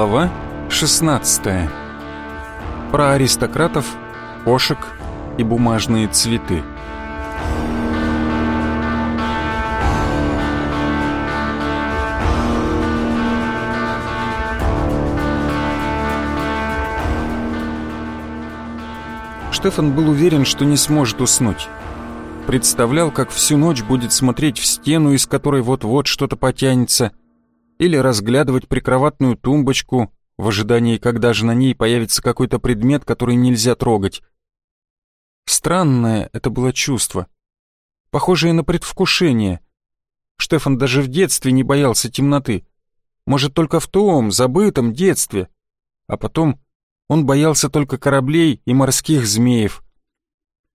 Глава 16. Про аристократов, кошек и бумажные цветы. Штефан был уверен, что не сможет уснуть. Представлял, как всю ночь будет смотреть в стену, из которой вот-вот что-то потянется, или разглядывать прикроватную тумбочку в ожидании, когда же на ней появится какой-то предмет, который нельзя трогать. Странное это было чувство, похожее на предвкушение. Штефан даже в детстве не боялся темноты. Может, только в том, забытом детстве. А потом он боялся только кораблей и морских змеев.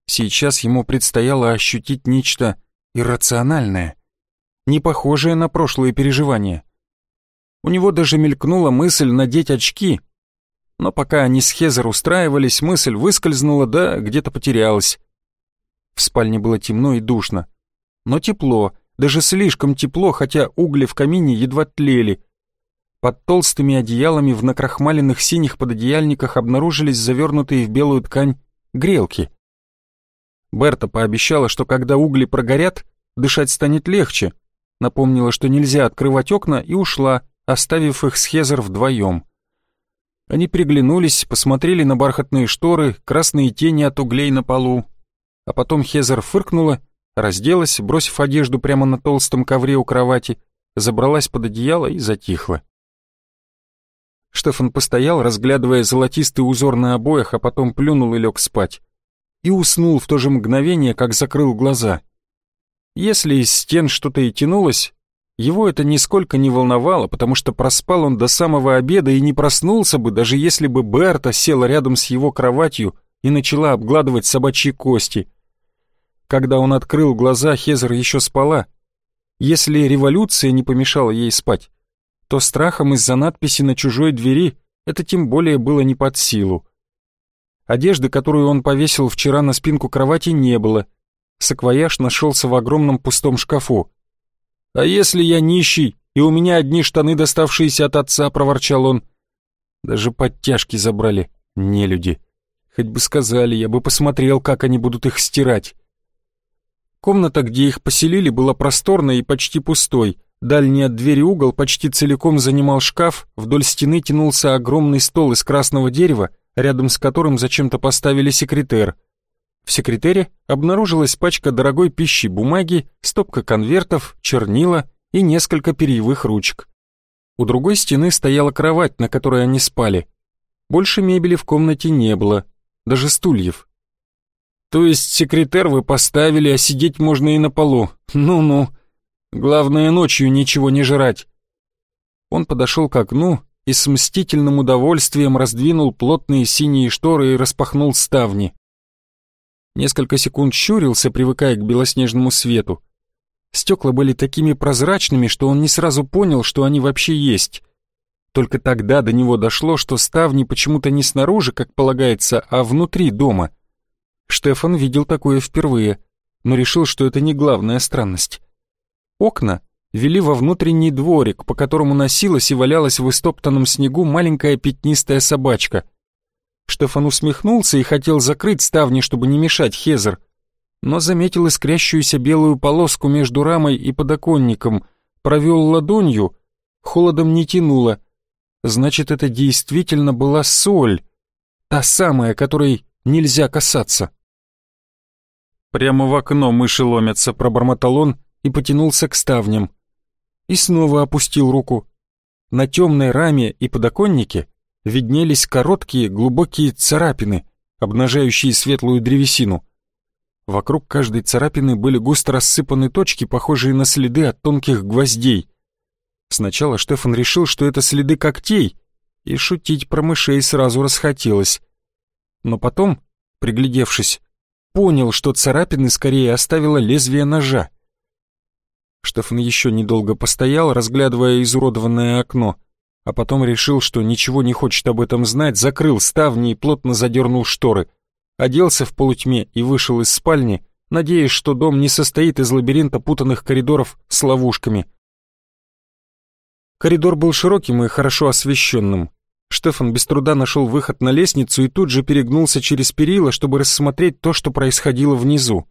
Сейчас ему предстояло ощутить нечто иррациональное, не похожее на прошлые переживания. У него даже мелькнула мысль надеть очки. Но пока они с Хезер устраивались, мысль выскользнула, да где-то потерялась. В спальне было темно и душно. Но тепло, даже слишком тепло, хотя угли в камине едва тлели. Под толстыми одеялами в накрахмаленных синих пододеяльниках обнаружились завернутые в белую ткань грелки. Берта пообещала, что когда угли прогорят, дышать станет легче. Напомнила, что нельзя открывать окна, и ушла, оставив их с Хезер вдвоем. Они приглянулись, посмотрели на бархатные шторы, красные тени от углей на полу. А потом Хезер фыркнула, разделась, бросив одежду прямо на толстом ковре у кровати, забралась под одеяло и затихла. Штефан постоял, разглядывая золотистый узор на обоях, а потом плюнул и лег спать. И уснул в то же мгновение, как закрыл глаза. Если из стен что-то и тянулось, его это нисколько не волновало, потому что проспал он до самого обеда и не проснулся бы, даже если бы Берта села рядом с его кроватью и начала обгладывать собачьи кости. Когда он открыл глаза, Хезер еще спала. Если революция не помешала ей спать, то страхом из-за надписи на чужой двери это тем более было не под силу. Одежды, которую он повесил вчера на спинку кровати, не было. Саквояж нашелся в огромном пустом шкафу. «А если я нищий, и у меня одни штаны, доставшиеся от отца?» — проворчал он. «Даже подтяжки забрали, не люди. Хоть бы сказали, я бы посмотрел, как они будут их стирать». Комната, где их поселили, была просторной и почти пустой. Дальний от двери угол почти целиком занимал шкаф, вдоль стены тянулся огромный стол из красного дерева, рядом с которым зачем-то поставили секретер. В секретере обнаружилась пачка дорогой пищи бумаги, стопка конвертов, чернила и несколько перьевых ручек. У другой стены стояла кровать, на которой они спали. Больше мебели в комнате не было, даже стульев. То есть секретер вы поставили, а сидеть можно и на полу. Ну-ну. Главное ночью ничего не жрать. Он подошел к окну и с мстительным удовольствием раздвинул плотные синие шторы и распахнул ставни. Несколько секунд щурился, привыкая к белоснежному свету. Стекла были такими прозрачными, что он не сразу понял, что они вообще есть. Только тогда до него дошло, что ставни почему-то не снаружи, как полагается, а внутри дома. Штефан видел такое впервые, но решил, что это не главная странность. Окна вели во внутренний дворик, по которому носилась и валялась в истоптанном снегу маленькая пятнистая собачка — Штефан усмехнулся и хотел закрыть ставни, чтобы не мешать Хезер, но заметил искрящуюся белую полоску между рамой и подоконником, провел ладонью, холодом не тянуло. Значит, это действительно была соль, та самая, которой нельзя касаться. Прямо в окно мыши ломятся, пробормотал он и потянулся к ставням. И снова опустил руку. На темной раме и подоконнике виднелись короткие глубокие царапины, обнажающие светлую древесину. Вокруг каждой царапины были густо рассыпаны точки, похожие на следы от тонких гвоздей. Сначала Штефан решил, что это следы когтей, и шутить про мышей сразу расхотелось. Но потом, приглядевшись, понял, что царапины скорее оставило лезвие ножа. Штефан еще недолго постоял, разглядывая изуродованное окно, а потом решил, что ничего не хочет об этом знать, закрыл ставни и плотно задернул шторы, оделся в полутьме и вышел из спальни, надеясь, что дом не состоит из лабиринта путанных коридоров с ловушками. Коридор был широким и хорошо освещенным, Штефан без труда нашел выход на лестницу и тут же перегнулся через перила, чтобы рассмотреть то, что происходило внизу.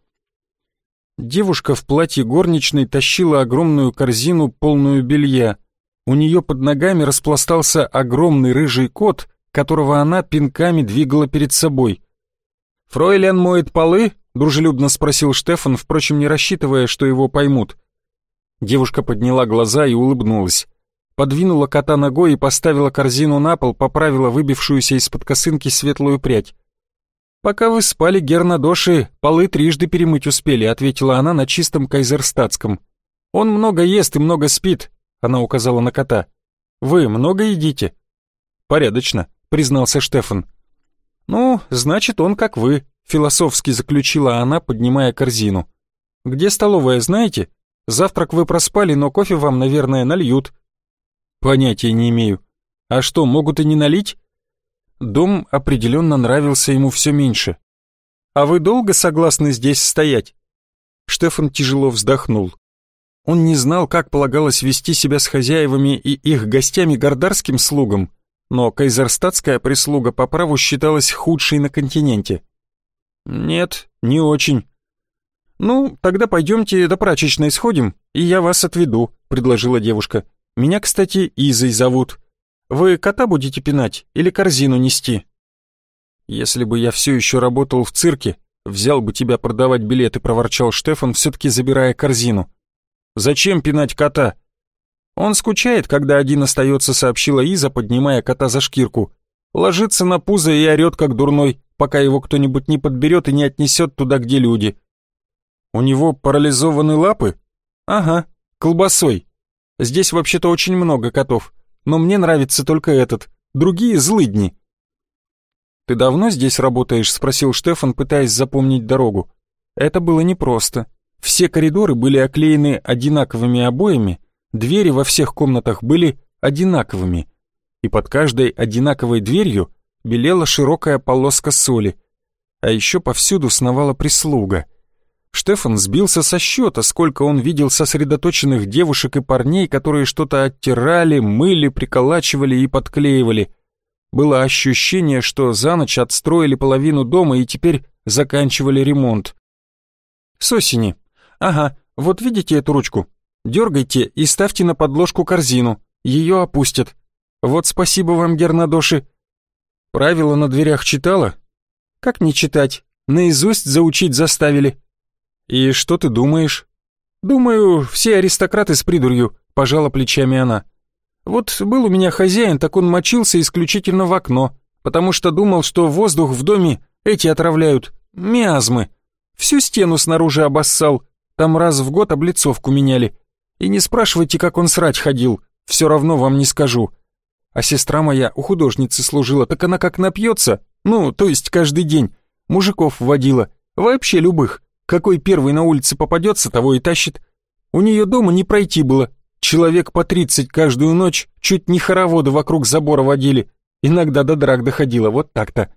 Девушка в платье горничной тащила огромную корзину, полную белья. У нее под ногами распластался огромный рыжий кот, которого она пинками двигала перед собой. «Фройлен моет полы?» — дружелюбно спросил Штефан, впрочем, не рассчитывая, что его поймут. Девушка подняла глаза и улыбнулась подвинула кота ногой и поставила корзину на пол, поправила выбившуюся из-под косынки светлую прядь. «Пока вы спали, Гернадоши, полы трижды перемыть успели», ответила она на чистом кайзерстатском. «Он много ест и много спит», она указала на кота. «Вы много едите?» «Порядочно», признался Штефан. «Ну, значит, он как вы», философски заключила она, поднимая корзину. «Где столовая, знаете? Завтрак вы проспали, но кофе вам, наверное, нальют. Понятия не имею. А что, могут и не налить? Дом определенно нравился ему все меньше. А вы долго согласны здесь стоять? Штефан тяжело вздохнул. Он не знал, как полагалось вести себя с хозяевами и их гостями гордарским слугам, но кайзерстатская прислуга по праву считалась худшей на континенте. «Нет, не очень». «Ну, тогда пойдемте до прачечной сходим, и я вас отведу», — предложила девушка. Меня, кстати, Изой зовут. Вы кота будете пинать или корзину нести? Если бы я все еще работал в цирке, взял бы тебя продавать билеты, проворчал Штефан, все-таки забирая корзину. Зачем пинать кота? Он скучает, когда один остается, сообщила Иза, поднимая кота за шкирку. Ложится на пузо и орет, как дурной, пока его кто-нибудь не подберет и не отнесет туда, где люди. У него парализованы лапы? Ага, колбасой. Здесь вообще-то очень много котов, но мне нравится только этот, другие злыдни». «Ты давно здесь работаешь?» — спросил Штефан, пытаясь запомнить дорогу. Это было непросто. Все коридоры были оклеены одинаковыми обоями, двери во всех комнатах были одинаковыми, и под каждой одинаковой дверью белела широкая полоска соли, а еще повсюду сновала прислуга — Штефан сбился со счета, сколько он видел сосредоточенных девушек и парней, которые что-то оттирали, мыли, приколачивали и подклеивали. Было ощущение, что за ночь отстроили половину дома и теперь заканчивали ремонт. С осени. Ага, вот видите эту ручку? Дергайте и ставьте на подложку корзину. Ее опустят. Вот спасибо вам, Гернадоши. Правила на дверях читала? Как не читать? Наизусть заучить заставили. «И что ты думаешь?» «Думаю, все аристократы с придурью», — пожала плечами она. «Вот был у меня хозяин, так он мочился исключительно в окно, потому что думал, что воздух в доме эти отравляют, миазмы. Всю стену снаружи обоссал, там раз в год облицовку меняли. И не спрашивайте, как он срать ходил, все равно вам не скажу. А сестра моя у художницы служила, так она как напьется, ну, то есть каждый день, мужиков водила, вообще любых. Какой первый на улице попадется, того и тащит. У нее дома не пройти было. Человек по тридцать каждую ночь чуть не хороводы вокруг забора водили. Иногда до драк доходило, вот так-то.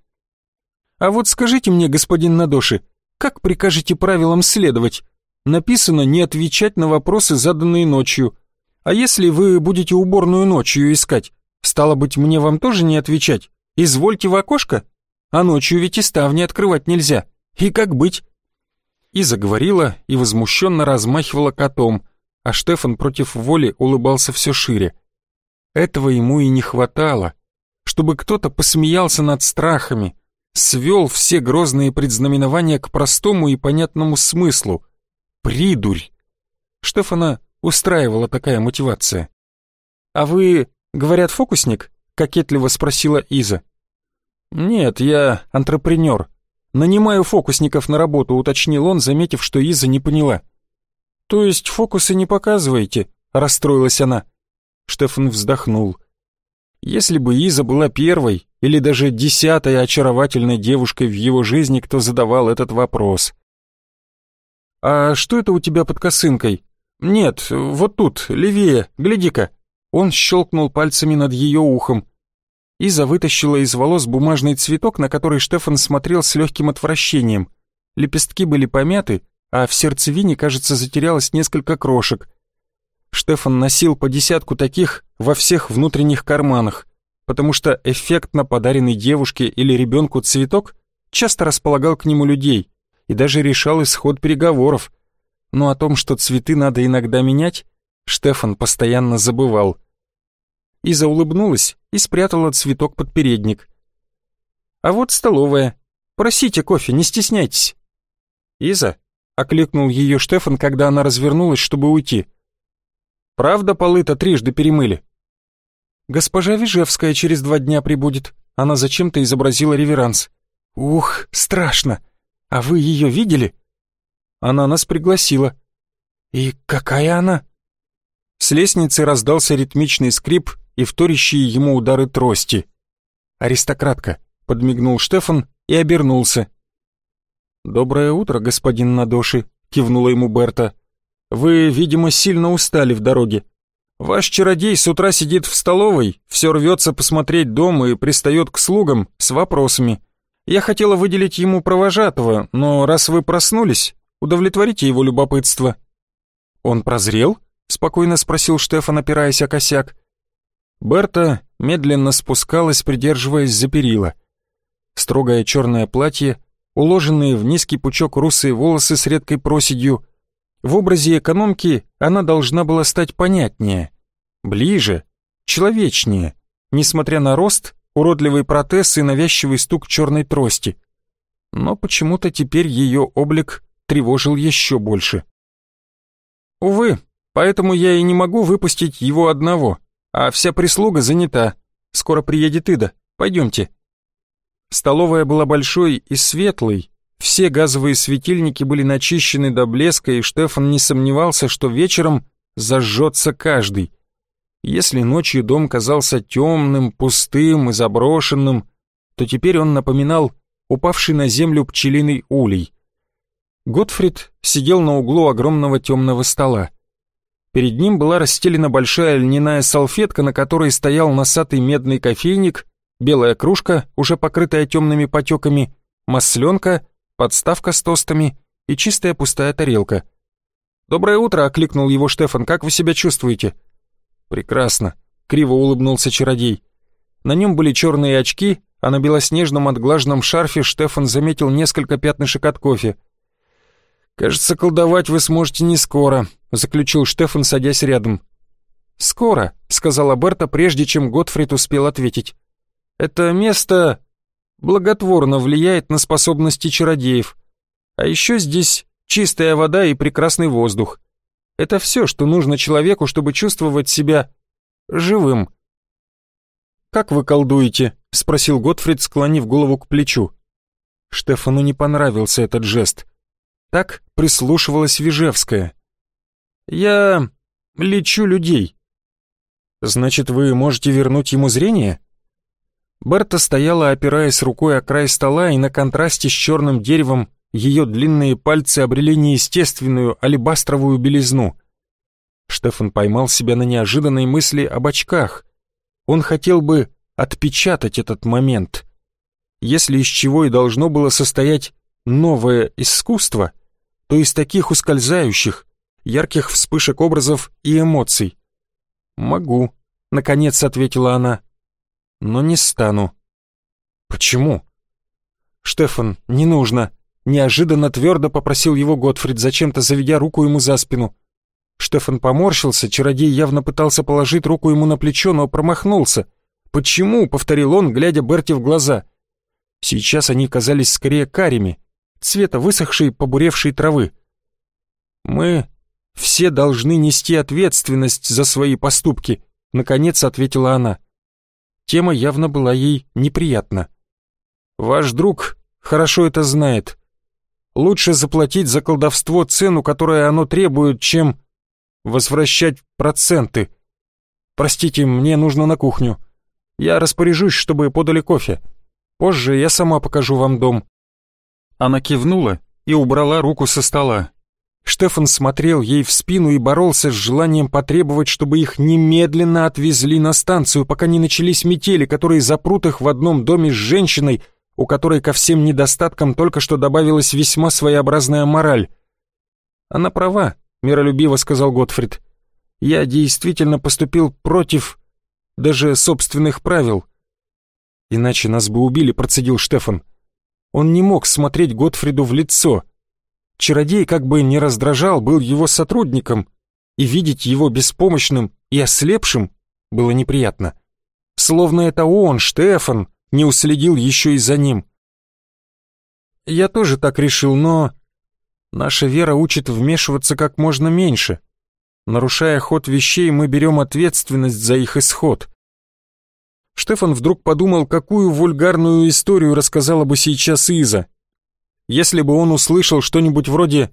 А вот скажите мне, господин Надоши, как прикажете правилам следовать? Написано не отвечать на вопросы, заданные ночью. А если вы будете уборную ночью искать, стало быть, мне вам тоже не отвечать? Извольте в окошко? А ночью ведь и ставни открывать нельзя. И как быть? и заговорила, и возмущенно размахивала котом, а Штефан против воли улыбался все шире. Этого ему и не хватало, чтобы кто-то посмеялся над страхами, свел все грозные предзнаменования к простому и понятному смыслу. Придурь! Штефана устраивала такая мотивация. «А вы, говорят, фокусник?» — кокетливо спросила Иза. «Нет, я антрепренер», «Нанимаю фокусников на работу», — уточнил он, заметив, что Иза не поняла. «То есть фокусы не показываете?» — расстроилась она. Штефан вздохнул. Если бы Иза была первой или даже десятой очаровательной девушкой в его жизни, кто задавал этот вопрос. «А что это у тебя под косынкой?» «Нет, вот тут, левее, гляди-ка». Он щелкнул пальцами над ее ухом. Иза вытащила из волос бумажный цветок, на который Штефан смотрел с легким отвращением. Лепестки были помяты, а в сердцевине, кажется, затерялось несколько крошек. Штефан носил по десятку таких во всех внутренних карманах. потому что эффектно подаренный девушке или ребенку цветок часто располагал к нему людей и даже решал исход переговоров. Но о том, что цветы надо иногда менять, Штефан постоянно забывал. Иза улыбнулась и спрятала цветок под передник. «А вот столовая. Просите кофе, не стесняйтесь». «Иза?» — окликнул ее Штефан, когда она развернулась, чтобы уйти. «Правда полы-то трижды перемыли?» «Госпожа Вижевская через два дня прибудет». Она зачем-то изобразила реверанс. «Ух, страшно! А вы ее видели?» Она нас пригласила. «И какая она?» С лестницы раздался ритмичный скрип и вторящие ему удары трости. «Аристократка», — подмигнул Штефан и обернулся. «Доброе утро, господин Надоши», — кивнула ему Берта. «Вы, видимо, сильно устали в дороге. Ваш чародей с утра сидит в столовой, все рвется посмотреть дом и пристает к слугам с вопросами. Я хотела выделить ему провожатого, но раз вы проснулись, удовлетворите его любопытство». «Он прозрел?» — спокойно спросил Штефан, опираясь о косяк. Берта медленно спускалась, придерживаясь за перила. Строгое черное платье, уложенные в низкий пучок русые волосы с редкой проседью, в образе экономки она должна была стать понятнее, ближе, человечнее, несмотря на рост, уродливый протез и навязчивый стук черной трости. Но почему-то теперь ее облик тревожил еще больше. Увы, поэтому я и не могу выпустить его одного, а вся прислуга занята. Скоро приедет Ида, пойдемте. Столовая была большой и светлой, все газовые светильники были начищены до блеска, и Штефан не сомневался, что вечером зажжется каждый. Если ночью дом казался темным, пустым и заброшенным, то теперь он напоминал упавший на землю пчелиный улей. Готфрид сидел на углу огромного темного стола. Перед ним была расстелена большая льняная салфетка, на которой стоял носатый медный кофейник, белая кружка, уже покрытая темными потеками, масленка подставка с тостами и чистая пустая тарелка. «Доброе утро!» — окликнул его Штефан. «Как вы себя чувствуете?» «Прекрасно!» — криво улыбнулся чародей. На нем были черные очки, а на белоснежном отглаженном шарфе Штефан заметил несколько пятнышек от кофе. «Кажется, колдовать вы сможете не скоро», — заключил Штефан, садясь рядом. «Скоро», — сказала Берта, прежде чем Готфрид успел ответить. «Это место благотворно влияет на способности чародеев. А еще здесь чистая вода и прекрасный воздух. Это все, что нужно человеку, чтобы чувствовать себя живым. «Как вы колдуете?» — спросил Готфрид, склонив голову к плечу. Штефану не понравился этот жест. Так прислушивалась Вижевская. «Я лечу людей». «Значит, вы можете вернуть ему зрение?» Берта стояла, опираясь рукой о край стола, и на контрасте с черным деревом ее длинные пальцы обрели неестественную алебастровую белизну. Штефан поймал себя на неожиданной мысли об очках. Он хотел бы отпечатать этот момент. Если из чего и должно было состоять новое искусство, то из таких ускользающих, ярких вспышек образов и эмоций. «Могу», — наконец ответила она но не стану. Почему? Штефан, не нужно. Неожиданно твердо попросил его Готфрид, зачем-то заведя руку ему за спину. Штефан поморщился, чародей явно пытался положить руку ему на плечо, но промахнулся. «Почему?» — повторил он, глядя Берти в глаза. Сейчас они казались скорее карими, цвета высохшей, побуревшей травы. «Мы все должны нести ответственность за свои поступки», — наконец ответила она. Тема явно была ей неприятна. «Ваш друг хорошо это знает. Лучше заплатить за колдовство цену, которую оно требует, чем возвращать проценты. Простите, мне нужно на кухню. Я распоряжусь, чтобы подали кофе. Позже я сама покажу вам дом». Она кивнула и убрала руку со стола. Штефан смотрел ей в спину и боролся с желанием потребовать, чтобы их немедленно отвезли на станцию, пока не начались метели, которые запрут их в одном доме с женщиной, у которой ко всем недостаткам только что добавилась весьма своеобразная мораль. «Она права», — миролюбиво сказал Готфрид. «Я действительно поступил против даже собственных правил, «Иначе нас бы убили», — процедил Штефан. Он не мог смотреть Готфриду в лицо. Чародей как бы не раздражал, был его сотрудником, и видеть его беспомощным и ослепшим было неприятно. Словно это он, Штефан, не уследил еще и за ним. Я тоже так решил, но... Наша вера учит вмешиваться как можно меньше. Нарушая ход вещей, мы берем ответственность за их исход. Штефан вдруг подумал, какую вульгарную историю рассказала бы сейчас Иза. Если бы он услышал что-нибудь вроде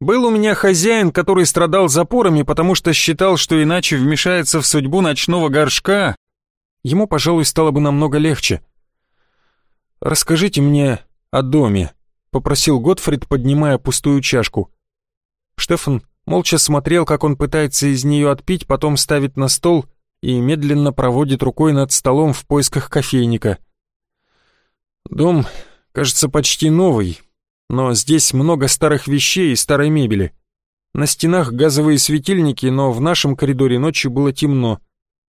«Был у меня хозяин, который страдал запорами, потому что считал, что иначе вмешается в судьбу ночного горшка», ему, пожалуй, стало бы намного легче. «Расскажите мне о доме», — попросил Готфрид, поднимая пустую чашку. Штефан молча смотрел, как он пытается из нее отпить, потом ставит на стол и медленно проводит рукой над столом в поисках кофейника. Дом, кажется, почти новый, но здесь много старых вещей и старой мебели. На стенах газовые светильники, но в нашем коридоре ночью было темно.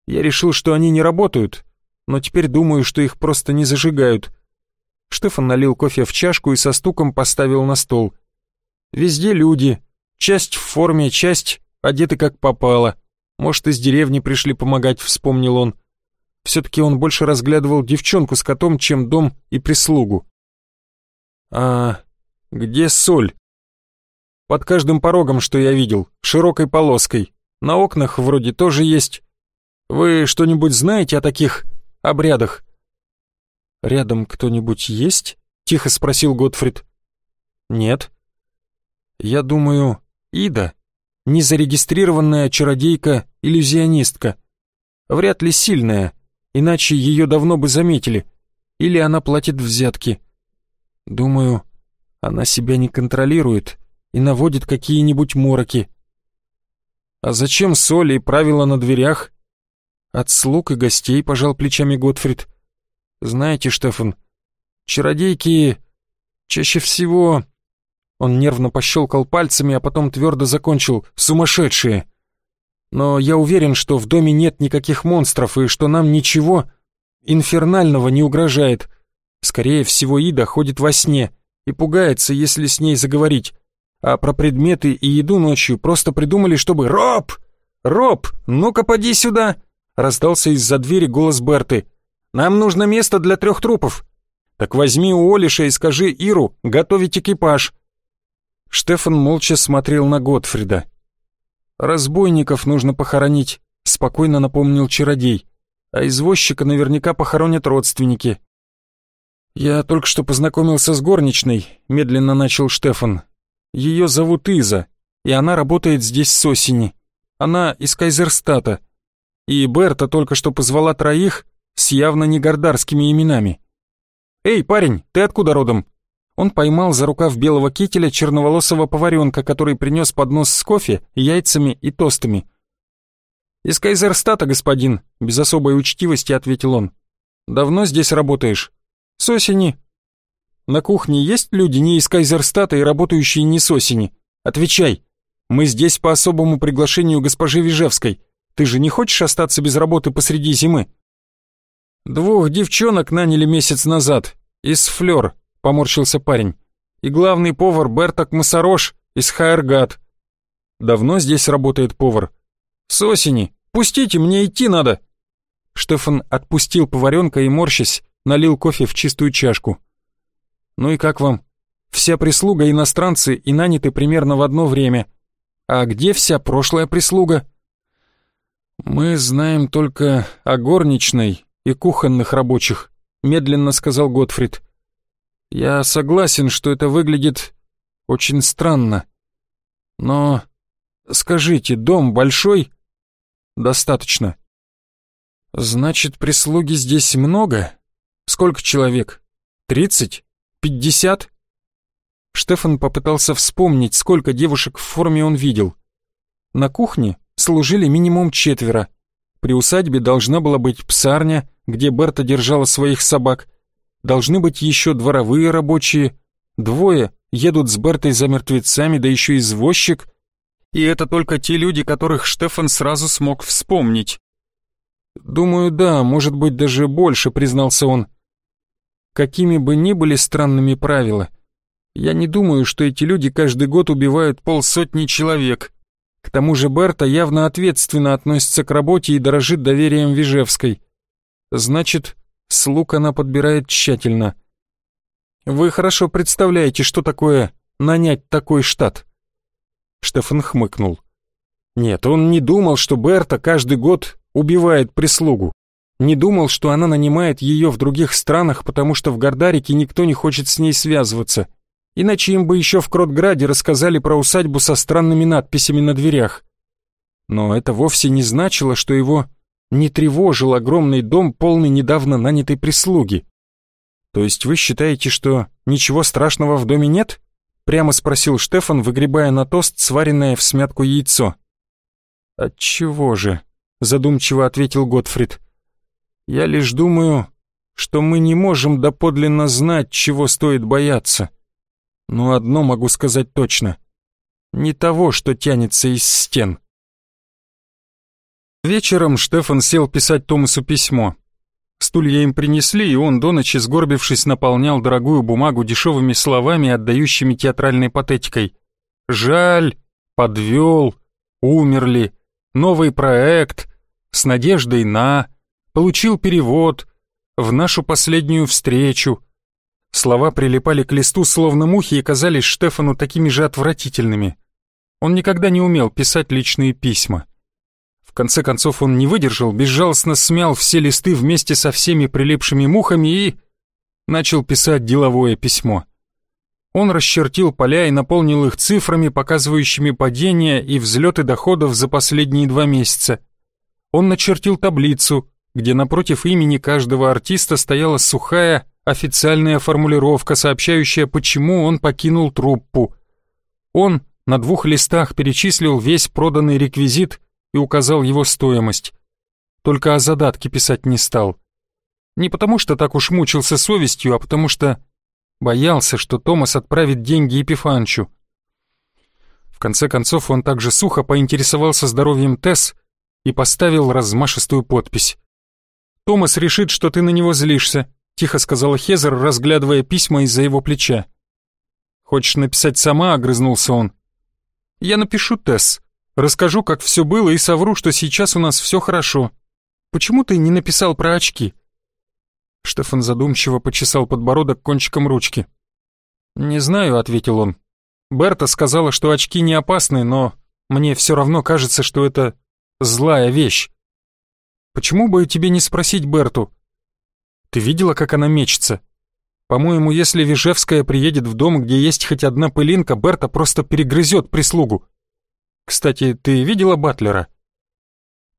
Я решил, что они не работают, но теперь думаю, что их просто не зажигают. Штефан налил кофе в чашку и со стуком поставил на стол. Везде люди, часть в форме, часть одеты как попало. Может, из деревни пришли помогать, вспомнил он. Все-таки он больше разглядывал девчонку с котом, чем дом и прислугу. «А где соль?» «Под каждым порогом, что я видел, широкой полоской. На окнах вроде тоже есть. Вы что-нибудь знаете о таких обрядах?» «Рядом кто-нибудь есть?» — тихо спросил Готфрид. «Нет». «Я думаю, Ида, незарегистрированная чародейка-иллюзионистка. Вряд ли сильная, иначе ее давно бы заметили. Или она платит взятки. Думаю, она себя не контролирует и наводит какие-нибудь мороки. А зачем соли и правила на дверях? От слуг и гостей, пожал плечами Готфрид. Знаете, Штефан, чародейки чаще всего... Он нервно пощелкал пальцами, а потом твердо закончил «сумасшедшие». Но я уверен, что в доме нет никаких монстров и что нам ничего инфернального не угрожает. Скорее всего, Ида ходит во сне и пугается, если с ней заговорить. А про предметы и еду ночью просто придумали, чтобы «Роб! Роб, ну-ка поди сюда!» Раздался из-за двери голос Берты. Нам нужно место для трех трупов. Так возьми у Олиша и скажи Иру готовить экипаж». Штефан молча смотрел на Готфрида. «Разбойников нужно похоронить», — спокойно напомнил чародей. «А извозчика наверняка похоронят родственники». «Я только что познакомился с горничной», — медленно начал Штефан. «Ее зовут Иза, и она работает здесь с осени. Она из Кайзерстата. И Берта только что позвала троих, с явно не гордарскими именами. «Эй, парень, ты откуда родом?» Он поймал за рукав белого кителя черноволосого поваренка, который принес поднос с кофе, яйцами и тостами. «Из Кайзерстата, господин», — без особой учтивости ответил он. «Давно здесь работаешь?» «С осени». «На кухне есть люди не из Кайзерстата и работающие не с осени? Отвечай. Мы здесь по особому приглашению госпожи Вижевской. Ты же не хочешь остаться без работы посреди зимы?» «Двух девчонок наняли месяц назад, из Флёр», — поморщился парень. «И главный повар Берток Масарош из Хайергат». «Давно здесь работает повар?» «С осени. Пустите, мне идти надо». Штефан отпустил поваренка и, морщась, налил кофе в чистую чашку. «Ну и как вам? Вся прислуга иностранцы и наняты примерно в одно время. А где вся прошлая прислуга?» «Мы знаем только о горничной и кухонных рабочих», — медленно сказал Готфрид. «Я согласен, что это выглядит очень странно. Но скажите, дом большой?» «Достаточно». «Значит, прислуги здесь много? Сколько человек? Тридцать? Пятьдесят?» Штефан попытался вспомнить, сколько девушек в форме он видел. На кухне служили минимум четверо. При усадьбе должна была быть псарня, где Берта держала своих собак. Должны быть еще дворовые рабочие. Двое едут с Бертой за мертвецами, да еще извозчик. И это только те люди, которых Штефан сразу смог вспомнить. «Думаю, да, может быть даже больше», — признался он. какими бы ни были странными правила, я не думаю, что эти люди каждый год убивают полсотни человек. К тому же Берта явно ответственно относится к работе и дорожит доверием Вижевской. Значит, слуг она подбирает тщательно. Вы хорошо представляете, что такое нанять такой штат. Штефан хмыкнул. Нет, он не думал, что Берта каждый год убивает прислугу. Не думал, что она нанимает ее в других странах, потому что в Гордарике никто не хочет с ней связываться. Иначе им бы еще в Кротграде рассказали про усадьбу со странными надписями на дверях. Но это вовсе не значило, что его не тревожил огромный дом, полный недавно нанятой прислуги. То есть вы считаете, что ничего страшного в доме нет? Прямо спросил Штефан, выгребая на тост сваренное в смятку яйцо. Отчего же? Задумчиво ответил Готфрид. Я лишь думаю, что мы не можем доподлинно знать, чего стоит бояться. Но одно могу сказать точно. Не того, что тянется из стен. Вечером Штефан сел писать Томасу письмо. Стулья им принесли, и он до ночи, сгорбившись, наполнял дорогую бумагу дешевыми словами, отдающими театральной патетикой. «Жаль», «подвел», «умерли», «новый проект», «с надеждой на», «получил перевод», «в нашу последнюю встречу», Слова прилипали к листу словно мухи и казались Штефану такими же отвратительными. Он никогда не умел писать личные письма. Конце концов он не выдержал, безжалостно смял все листы вместе со всеми прилипшими мухами и... начал писать деловое письмо. Он расчертил поля и наполнил их цифрами, показывающими падения и взлеты доходов за последние два месяца. Он начертил таблицу, где напротив имени каждого артиста стояла сухая, официальная формулировка, сообщающая, почему он покинул труппу. Он на двух листах перечислил весь проданный реквизит и указал его стоимость. Только о задатке писать не стал. Не потому что так уж мучился совестью, а потому что боялся, что Томас отправит деньги Епифанчу. В конце концов он также сухо поинтересовался здоровьем Тесс и поставил размашистую подпись. «Томас решит, что ты на него злишься», тихо сказала Хезер, разглядывая письма из-за его плеча. «Хочешь написать сама?» — огрызнулся он. «Я напишу, Тесс. Расскажу, как все было, и совру, что сейчас у нас все хорошо. Почему ты не написал про очки?» Штефан задумчиво почесал подбородок кончиком ручки. «Не знаю», — ответил он. «Берта сказала, что очки не опасны, но мне все равно кажется, что это злая вещь. Почему бы тебе не спросить Берту? Ты видела, как она мечется? По-моему, если Вижевская приедет в дом, где есть хоть одна пылинка, Берта просто перегрызет прислугу. Кстати, ты видела Батлера?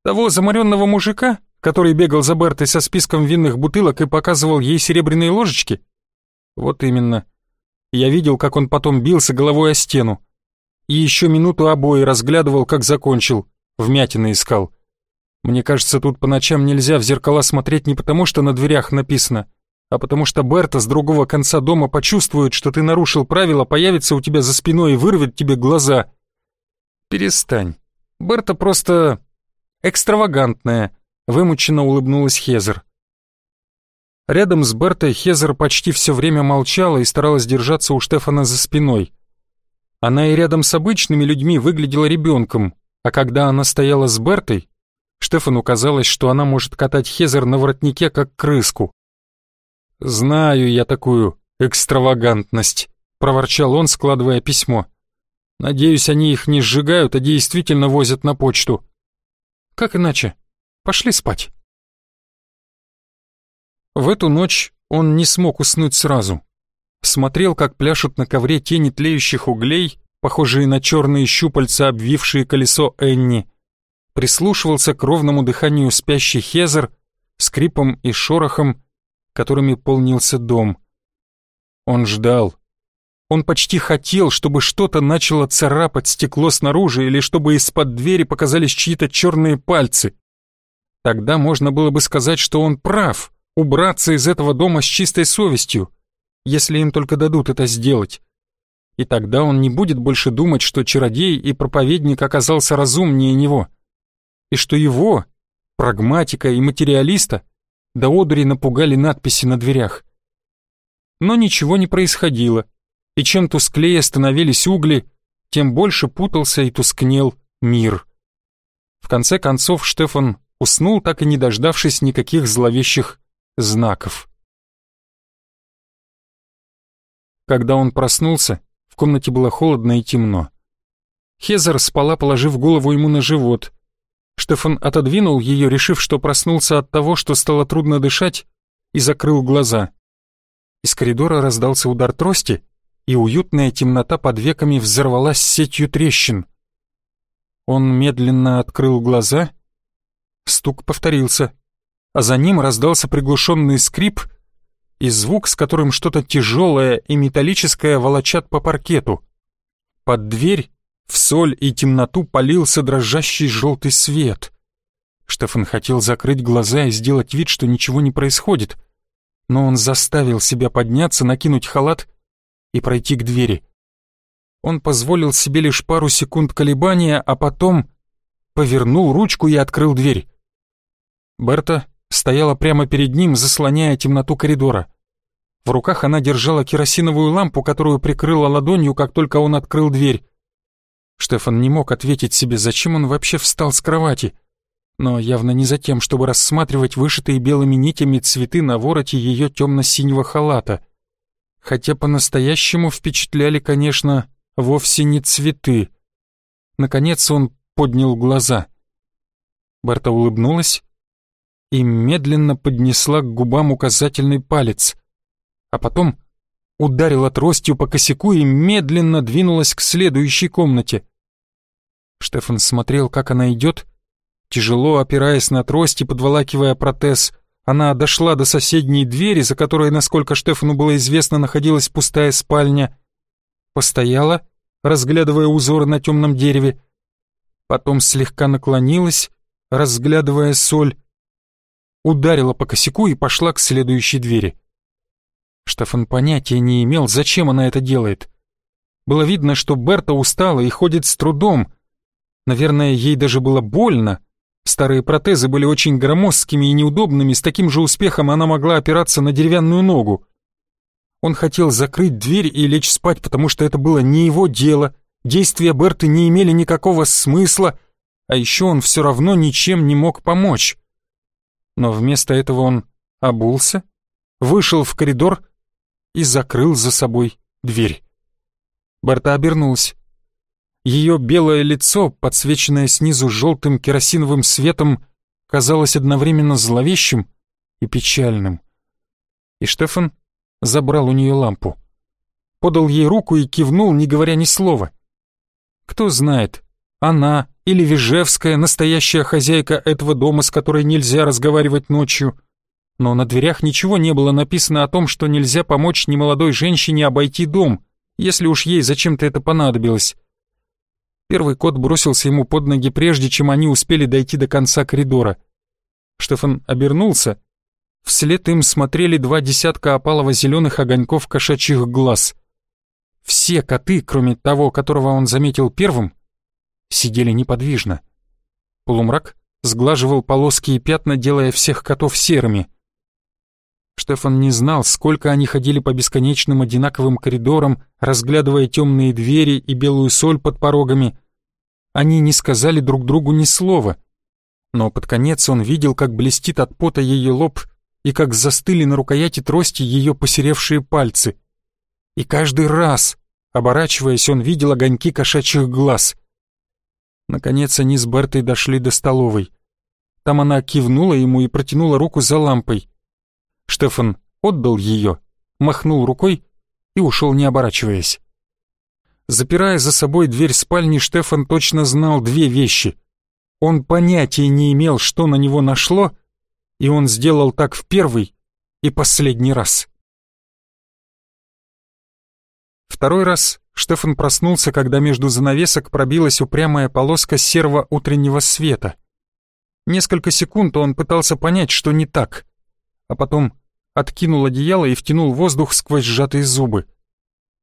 Того заморенного мужика, который бегал за Бертой со списком винных бутылок и показывал ей серебряные ложечки? Вот именно. Я видел, как он потом бился головой о стену. И еще минуту обои разглядывал, как закончил, вмятины искал. Мне кажется, тут по ночам нельзя в зеркала смотреть не потому, что на дверях написано, а потому что Берта с другого конца дома почувствует, что ты нарушил правила, появится у тебя за спиной и вырвет тебе глаза. Перестань. Берта просто экстравагантная, вымученно улыбнулась Хезер. Рядом с Бертой Хезер почти все время молчала и старалась держаться у Штефана за спиной. Она и рядом с обычными людьми выглядела ребенком, а когда она стояла с Бертой, Штефану казалось, что она может катать Хезер на воротнике, как крыску. «Знаю я такую экстравагантность», — проворчал он, складывая письмо. «Надеюсь, они их не сжигают, а действительно возят на почту». «Как иначе? Пошли спать». В эту ночь он не смог уснуть сразу. Смотрел, как пляшут на ковре тени тлеющих углей, похожие на черные щупальца, обвившие колесо Энни, прислушивался к ровному дыханию спящей Хезер, скрипом и шорохом, которыми полнился дом. Он ждал. Он почти хотел, чтобы что-то начало царапать стекло снаружи или чтобы из-под двери показались чьи-то черные пальцы. Тогда можно было бы сказать, что он прав, убраться из этого дома с чистой совестью, если им только дадут это сделать. И тогда он не будет больше думать, что чародей и проповедник оказался разумнее него и что его, прагматика и материалиста, до одури напугали надписи на дверях. но ничего не происходило, и чем тусклее становились угли, тем больше путался и тускнел мир. В конце концов Штефан уснул, так и не дождавшись никаких зловещих знаков. Когда он проснулся, в комнате было холодно и темно. Хезер спала, положив голову ему на живот. Штефан отодвинул ее, решив, что проснулся от того, что стало трудно дышать, и закрыл глаза. Из коридора раздался удар трости, и уютная темнота под веками взорвалась сетью трещин. Он медленно открыл глаза, стук повторился, а за ним раздался приглушенный скрип и звук, с которым что-то тяжелое и металлическое волочат по паркету. Под дверь в соль и темноту полился дрожащий желтый свет. Штефан хотел закрыть глаза и сделать вид, что ничего не происходит, но он заставил себя подняться, накинуть халат и пройти к двери. Он позволил себе лишь пару секунд колебания, а потом повернул ручку и открыл дверь. Берта стояла прямо перед ним, заслоняя темноту коридора. В руках она держала керосиновую лампу, которую прикрыла ладонью, как только он открыл дверь. Штефан не мог ответить себе, зачем он вообще встал с кровати, но явно не за тем, чтобы рассматривать вышитые белыми нитями цветы на вороте ее темно-синего халата. Хотя по-настоящему впечатляли, конечно, вовсе не цветы. Наконец он поднял глаза. Барта улыбнулась и медленно поднесла к губам указательный палец, а потом ударила тростью по косяку и медленно двинулась к следующей комнате. Штефан смотрел, как она идет, тяжело опираясь на трость и подволакивая протез. Она дошла до соседней двери, за которой, насколько Штефану было известно, находилась пустая спальня. Постояла, разглядывая узоры на темном дереве. Потом слегка наклонилась, разглядывая соль, ударила по косяку и пошла к следующей двери. Штефан понятия не имел, зачем она это делает. Было видно, что Берта устала и ходит с трудом. Наверное, ей даже было больно. Старые протезы были очень громоздкими и неудобными, с таким же успехом она могла опираться на деревянную ногу. Он хотел закрыть дверь и лечь спать, потому что это было не его дело, действия Берты не имели никакого смысла, а еще он все равно ничем не мог помочь. Но вместо этого он обулся, вышел в коридор и закрыл за собой дверь. Берта обернулась. Ее белое лицо, подсвеченное снизу желтым керосиновым светом, казалось одновременно зловещим и печальным. И Штефан забрал у нее лампу. Подал ей руку и кивнул, не говоря ни слова. Кто знает, она или Вижевская, настоящая хозяйка этого дома, с которой нельзя разговаривать ночью. Но на дверях ничего не было написано о том, что нельзя помочь немолодой женщине обойти дом, если уж ей зачем-то это понадобилось. Первый кот бросился ему под ноги, прежде чем они успели дойти до конца коридора. Штефан обернулся Вслед им смотрели два десятка опалово-зеленых огоньков кошачьих глаз. Все коты, кроме того, которого он заметил первым, сидели неподвижно. Полумрак сглаживал полоски и пятна, делая всех котов серыми. Штефан не знал, сколько они ходили по бесконечным одинаковым коридорам, разглядывая темные двери и белую соль под порогами. Они не сказали друг другу ни слова. Но под конец он видел, как блестит от пота ее лоб и как застыли на рукояти трости ее посеревшие пальцы. И каждый раз, оборачиваясь, он видел огоньки кошачьих глаз. Наконец они с Бертой дошли до столовой. Там она кивнула ему и протянула руку за лампой. Штефан отдал ее, махнул рукой и ушел, не оборачиваясь. Запирая за собой дверь спальни, Штефан точно знал две вещи. Он понятия не имел, что на него нашло, и он сделал так в первый и последний раз. Второй раз Штефан проснулся, когда между занавесок пробилась упрямая полоска серого утреннего света. Несколько секунд он пытался понять, что не так, а потом откинул одеяло и втянул воздух сквозь сжатые зубы.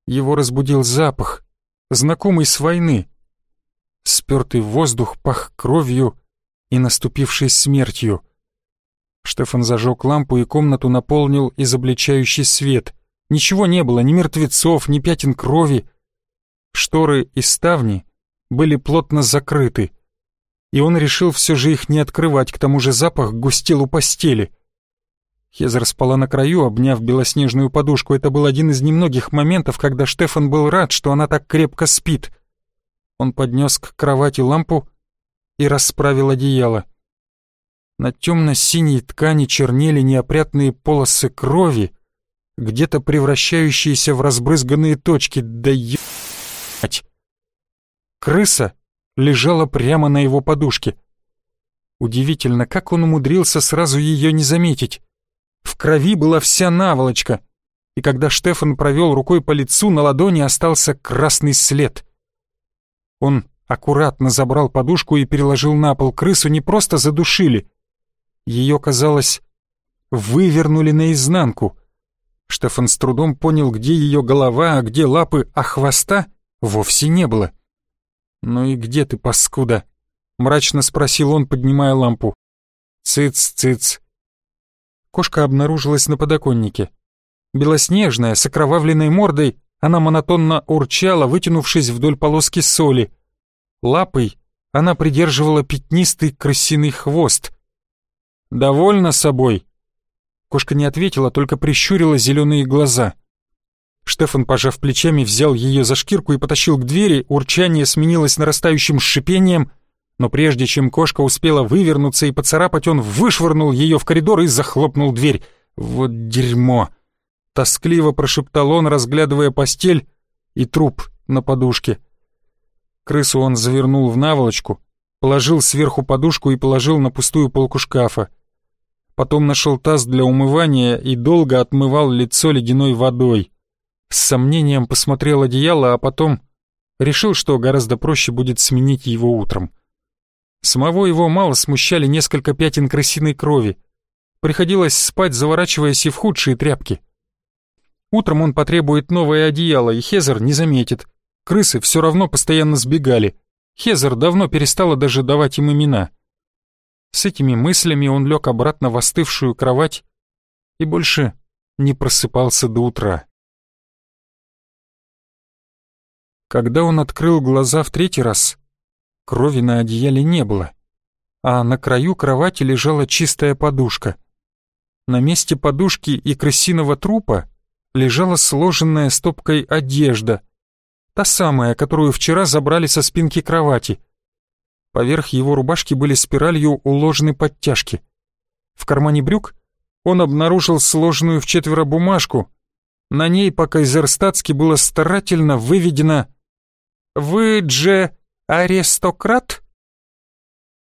Его разбудил запах, знакомый с войны. Спертый воздух пах кровью и наступившей смертью. Штефан зажег лампу и комнату наполнил изобличающий свет. Ничего не было, ни мертвецов, ни пятен крови. Шторы и ставни были плотно закрыты, и он решил все же их не открывать, к тому же запах густел у постели. Хезер спала на краю, обняв белоснежную подушку. Это был один из немногих моментов, когда Штефан был рад, что она так крепко спит. Он поднес к кровати лампу и расправил одеяло. На темно-синей ткани чернели неопрятные полосы крови, где-то превращающиеся в разбрызганные точки. Да ебать! Крыса лежала прямо на его подушке. Удивительно, как он умудрился сразу ее не заметить. В крови была вся наволочка, и когда Штефан провел рукой по лицу, на ладони остался красный след. Он аккуратно забрал подушку и переложил на пол. Крысу не просто задушили. Ее, казалось, вывернули наизнанку. Штефан с трудом понял, где ее голова, а где лапы, а хвоста вовсе не было. «Ну и где ты, паскуда?» — мрачно спросил он, поднимая лампу. «Цыц, цыц». Кошка обнаружилась на подоконнике. Белоснежная, с окровавленной мордой, она монотонно урчала, вытянувшись вдоль полоски соли. Лапой она придерживала пятнистый крысиный хвост. «Довольна собой?» Кошка не ответила, только прищурила зеленые глаза. Штефан, пожав плечами, взял ее за шкирку и потащил к двери, урчание сменилось нарастающим шипением, но прежде чем кошка успела вывернуться и поцарапать, он вышвырнул ее в коридор и захлопнул дверь. «Вот дерьмо!» Тоскливо прошептал он, разглядывая постель и труп на подушке. Крысу он завернул в наволочку, положил сверху подушку и положил на пустую полку шкафа. Потом нашел таз для умывания и долго отмывал лицо ледяной водой. С сомнением посмотрел одеяло, а потом решил, что гораздо проще будет сменить его утром. Самого его мало смущали несколько пятен крысиной крови. Приходилось спать, заворачиваясь и в худшие тряпки. Утром он потребует новое одеяло, и Хезер не заметит. Крысы все равно постоянно сбегали. Хезер давно перестала даже давать им имена. С этими мыслями он лег обратно в остывшую кровать и больше не просыпался до утра. Когда он открыл глаза в третий раз, крови на одеяле не было, а на краю кровати лежала чистая подушка. На месте подушки и крысиного трупа лежала сложенная стопкой одежда, та самая, которую вчера забрали со спинки кровати. Поверх его рубашки были спиралью уложены подтяжки. В кармане брюк он обнаружил сложенную в четверо бумажку. На ней по-кайзерстатски было старательно выведено «Вы, Дже, аристократ?»